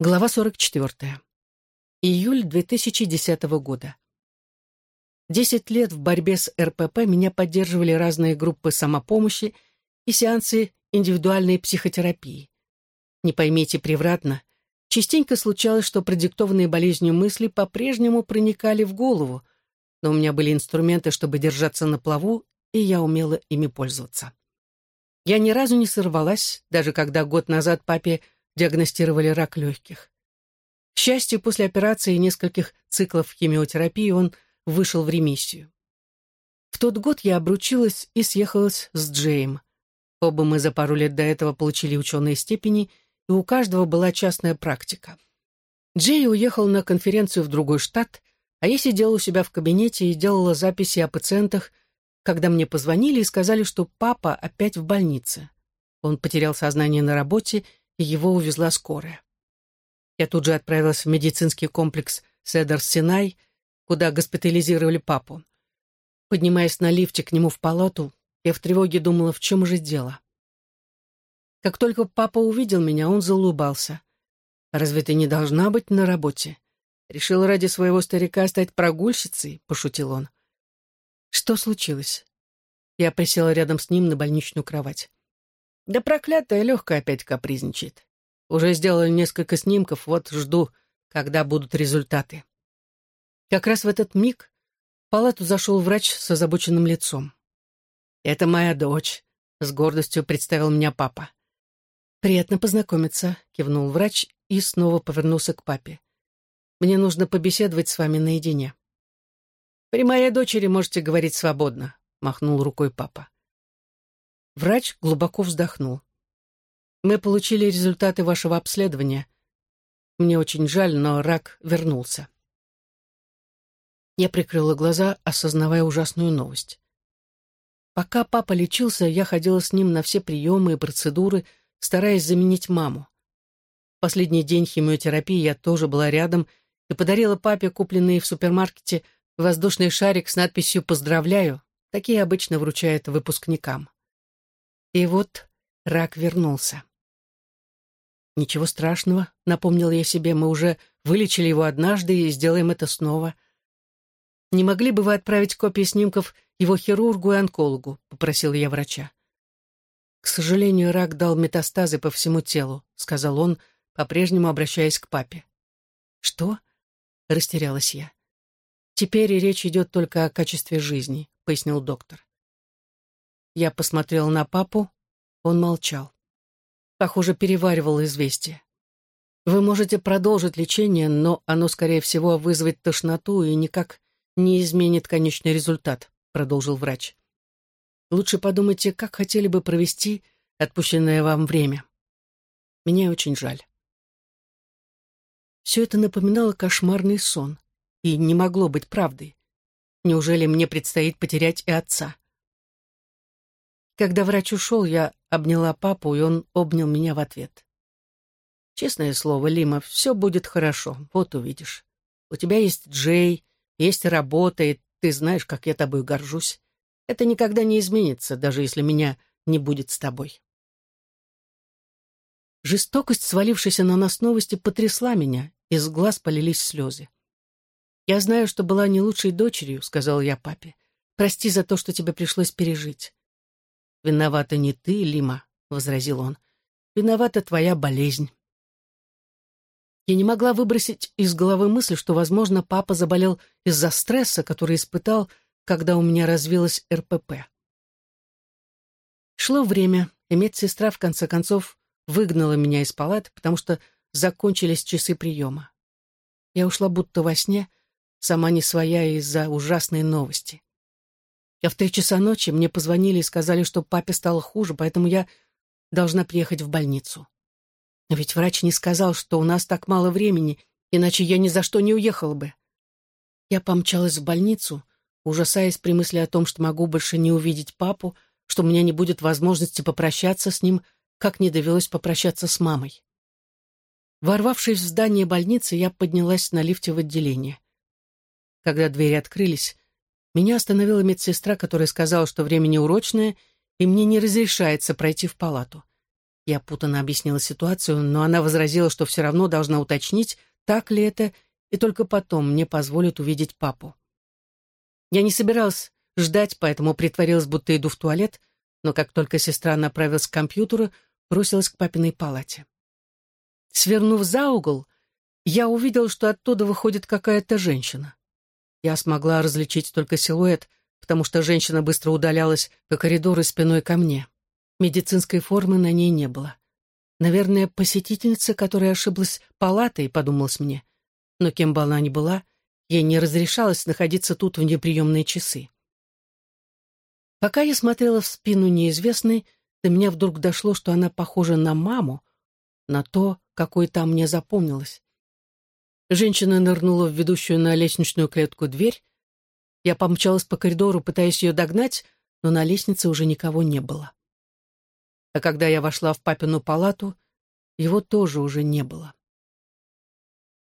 Глава 44. Июль 2010 года. Десять лет в борьбе с РПП меня поддерживали разные группы самопомощи и сеансы индивидуальной психотерапии. Не поймите превратно, частенько случалось, что продиктованные болезнью мысли по-прежнему проникали в голову, но у меня были инструменты, чтобы держаться на плаву, и я умела ими пользоваться. Я ни разу не сорвалась, даже когда год назад папе диагностировали рак легких. К счастью, после операции и нескольких циклов химиотерапии он вышел в ремиссию. В тот год я обручилась и съехалась с Джейм. Оба мы за пару лет до этого получили ученые степени, и у каждого была частная практика. Джей уехал на конференцию в другой штат, а я сидела у себя в кабинете и делала записи о пациентах, когда мне позвонили и сказали, что папа опять в больнице. Он потерял сознание на работе его увезла скорая. Я тут же отправилась в медицинский комплекс Седер-Синай, куда госпитализировали папу. Поднимаясь на лифте к нему в палату, я в тревоге думала, в чем же дело. Как только папа увидел меня, он заулыбался. «Разве ты не должна быть на работе? Решил ради своего старика стать прогульщицей?» — пошутил он. «Что случилось?» Я присела рядом с ним на больничную кровать. Да проклятая легкая опять капризничает. Уже сделали несколько снимков, вот жду, когда будут результаты. Как раз в этот миг в палату зашел врач с озабоченным лицом. «Это моя дочь», — с гордостью представил меня папа. «Приятно познакомиться», — кивнул врач и снова повернулся к папе. «Мне нужно побеседовать с вами наедине». «При моей дочери можете говорить свободно», — махнул рукой папа. Врач глубоко вздохнул. «Мы получили результаты вашего обследования. Мне очень жаль, но рак вернулся». Я прикрыла глаза, осознавая ужасную новость. Пока папа лечился, я ходила с ним на все приемы и процедуры, стараясь заменить маму. Последний день химиотерапии я тоже была рядом и подарила папе купленный в супермаркете воздушный шарик с надписью «Поздравляю». Такие обычно вручают выпускникам. И вот рак вернулся. «Ничего страшного», — напомнил я себе, — «мы уже вылечили его однажды и сделаем это снова». «Не могли бы вы отправить копии снимков его хирургу и онкологу?» — попросил я врача. «К сожалению, рак дал метастазы по всему телу», — сказал он, по-прежнему обращаясь к папе. «Что?» — растерялась я. «Теперь речь идет только о качестве жизни», — пояснил доктор. Я посмотрел на папу, он молчал. Похоже, переваривал известие. Вы можете продолжить лечение, но оно, скорее всего, вызовет тошноту и никак не изменит конечный результат, продолжил врач. Лучше подумайте, как хотели бы провести отпущенное вам время. Мне очень жаль. Все это напоминало кошмарный сон и не могло быть правдой. Неужели мне предстоит потерять и отца? Когда врач ушел, я обняла папу, и он обнял меня в ответ. «Честное слово, Лима, все будет хорошо, вот увидишь. У тебя есть Джей, есть работа, и ты знаешь, как я тобой горжусь. Это никогда не изменится, даже если меня не будет с тобой». Жестокость, свалившаяся на нас новости, потрясла меня, из глаз полились слезы. «Я знаю, что была не лучшей дочерью», — сказал я папе. «Прости за то, что тебе пришлось пережить. «Виновата не ты, Лима», — возразил он. «Виновата твоя болезнь». Я не могла выбросить из головы мысль, что, возможно, папа заболел из-за стресса, который испытал, когда у меня развилась РПП. Шло время, и медсестра, в конце концов, выгнала меня из палаты, потому что закончились часы приема. Я ушла будто во сне, сама не своя из-за ужасной новости. А в три часа ночи мне позвонили и сказали, что папе стало хуже, поэтому я должна приехать в больницу. Но ведь врач не сказал, что у нас так мало времени, иначе я ни за что не уехала бы. Я помчалась в больницу, ужасаясь при мысли о том, что могу больше не увидеть папу, что у меня не будет возможности попрощаться с ним, как не довелось попрощаться с мамой. Ворвавшись в здание больницы, я поднялась на лифте в отделение. Когда двери открылись, меня остановила медсестра, которая сказала, что время неурочное, и мне не разрешается пройти в палату. Я путанно объяснила ситуацию, но она возразила, что все равно должна уточнить, так ли это, и только потом мне позволят увидеть папу. Я не собиралась ждать, поэтому притворилась, будто иду в туалет, но как только сестра направилась к компьютеру, бросилась к папиной палате. Свернув за угол, я увидел, что оттуда выходит какая-то женщина. Я смогла различить только силуэт, потому что женщина быстро удалялась по коридору спиной ко мне. Медицинской формы на ней не было. Наверное, посетительница, которая ошиблась палатой, подумалось мне. Но кем бы она ни была, ей не разрешалось находиться тут в неприемные часы. Пока я смотрела в спину неизвестной, до меня вдруг дошло, что она похожа на маму, на то, какой там мне запомнилась. Женщина нырнула в ведущую на лестничную клетку дверь. Я помчалась по коридору, пытаясь ее догнать, но на лестнице уже никого не было. А когда я вошла в папину палату, его тоже уже не было.